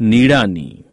નીડાની